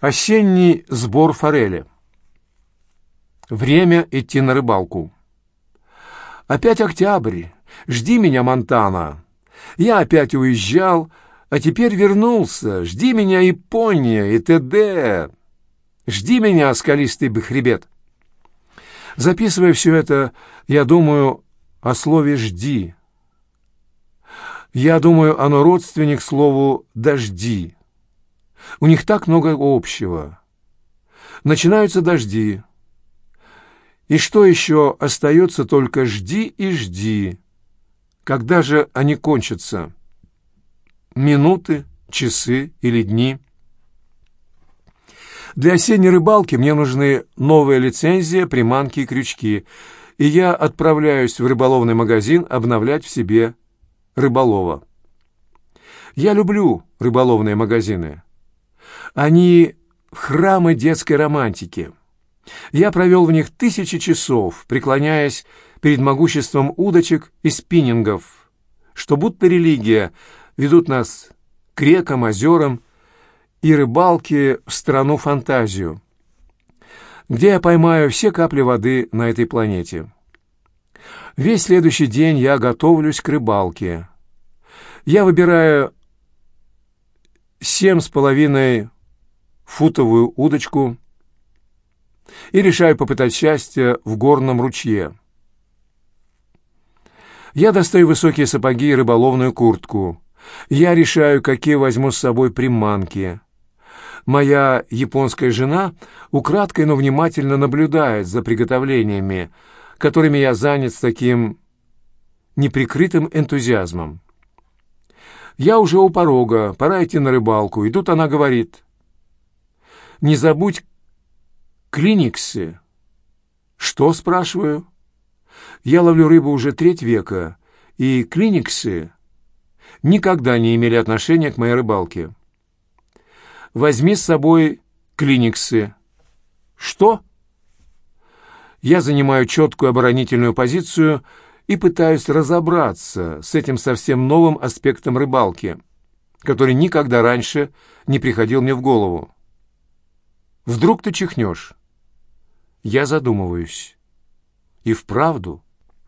Осенний сбор форели. Время идти на рыбалку. Опять октябрь. Жди меня, Монтана. Я опять уезжал, а теперь вернулся. Жди меня, Япония и т.д. Жди меня, скалистый хребет. Записывая все это, я думаю о слове «жди». Я думаю, оно родственник слову «дожди». У них так много общего. Начинаются дожди. И что еще остается, только жди и жди. Когда же они кончатся? Минуты, часы или дни? Для осенней рыбалки мне нужны новая лицензия, приманки и крючки, и я отправляюсь в рыболовный магазин обновлять в себе рыболова. Я люблю рыболовные магазины. Они храмы детской романтики. Я провел в них тысячи часов, преклоняясь перед могуществом удочек и спиннингов, что будто религия ведут нас к рекам, озерам и рыбалке в страну-фантазию, где я поймаю все капли воды на этой планете. Весь следующий день я готовлюсь к рыбалке. Я выбираю семь с половиной футовую удочку и решаю попытать счастье в горном ручье. Я достаю высокие сапоги и рыболовную куртку. Я решаю, какие возьму с собой приманки. Моя японская жена украдкой, но внимательно наблюдает за приготовлениями, которыми я занят с таким неприкрытым энтузиазмом. Я уже у порога, пора идти на рыбалку, и тут она говорит, «Не забудь клиниксы». «Что?» — спрашиваю. Я ловлю рыбу уже треть века, и клиниксы никогда не имели отношения к моей рыбалке. Возьми с собой клиниксы. Что? Я занимаю четкую оборонительную позицию и пытаюсь разобраться с этим совсем новым аспектом рыбалки, который никогда раньше не приходил мне в голову. Вдруг ты чихнешь. Я задумываюсь. И вправду